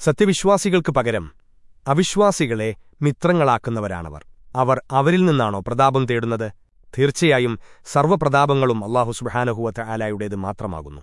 സത്യവിശ്വാസികൾക്ക് പകരം അവിശ്വാസികളെ മിത്രങ്ങളാക്കുന്നവരാണവർ. അവർ അവരിൽ നിന്നാണോ പ്രതാപം തേടുന്നത്? തീർച്ചയായും സർവപ്രതാപങ്ങളും അള്ളാഹു സുബഹാനഹുവത്ത ആലായുടേത് മാത്രമാകുന്നു.